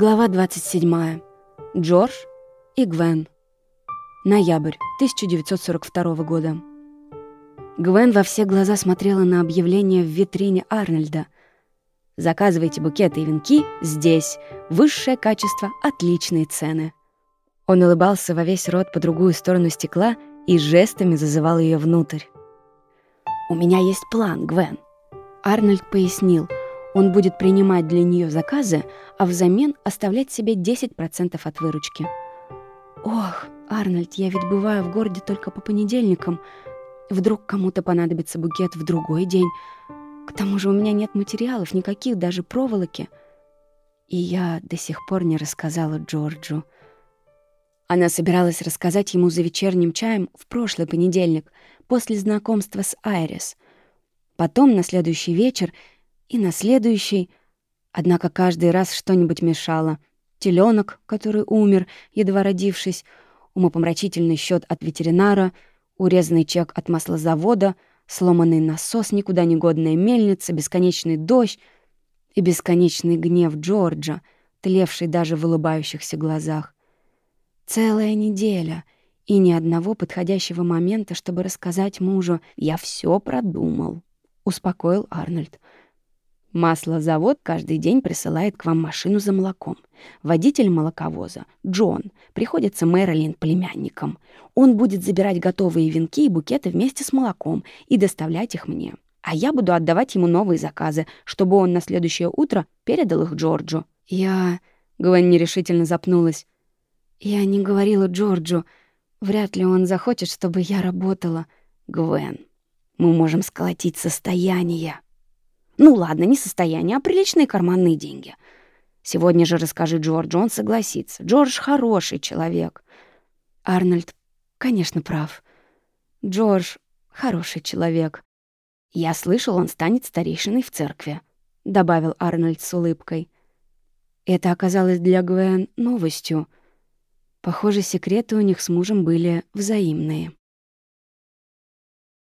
Глава 27. Джордж и Гвен. Ноябрь 1942 года. Гвен во все глаза смотрела на объявление в витрине Арнольда. «Заказывайте букеты и венки здесь. Высшее качество, отличные цены». Он улыбался во весь рот по другую сторону стекла и жестами зазывал ее внутрь. «У меня есть план, Гвен». Арнольд пояснил — он будет принимать для нее заказы, а взамен оставлять себе 10% от выручки. «Ох, Арнольд, я ведь бываю в городе только по понедельникам. Вдруг кому-то понадобится букет в другой день. К тому же у меня нет материалов, никаких, даже проволоки». И я до сих пор не рассказала Джорджу. Она собиралась рассказать ему за вечерним чаем в прошлый понедельник, после знакомства с Айрис. Потом, на следующий вечер, и на следующий. Однако каждый раз что-нибудь мешало. Теленок, который умер, едва родившись, умопомрачительный счет от ветеринара, урезанный чек от маслозавода, сломанный насос, никуда не годная мельница, бесконечный дождь и бесконечный гнев Джорджа, тлевший даже в улыбающихся глазах. Целая неделя — и ни одного подходящего момента, чтобы рассказать мужу «Я все продумал», — успокоил Арнольд. Маслозавод каждый день присылает к вам машину за молоком. Водитель молоковоза, Джон, приходится Мэрилин племянником. Он будет забирать готовые венки и букеты вместе с молоком и доставлять их мне. А я буду отдавать ему новые заказы, чтобы он на следующее утро передал их Джорджу. Я... Гвен нерешительно запнулась. Я не говорила Джорджу. Вряд ли он захочет, чтобы я работала. Гвен, мы можем сколотить состояние. Ну ладно, не состояние, а приличные карманные деньги. Сегодня же расскажи Джорджу, он согласится. Джордж хороший человек. Арнольд, конечно, прав. Джордж хороший человек. Я слышал, он станет старейшиной в церкви, добавил Арнольд с улыбкой. Это оказалось для Гвен новостью. Похоже, секреты у них с мужем были взаимные.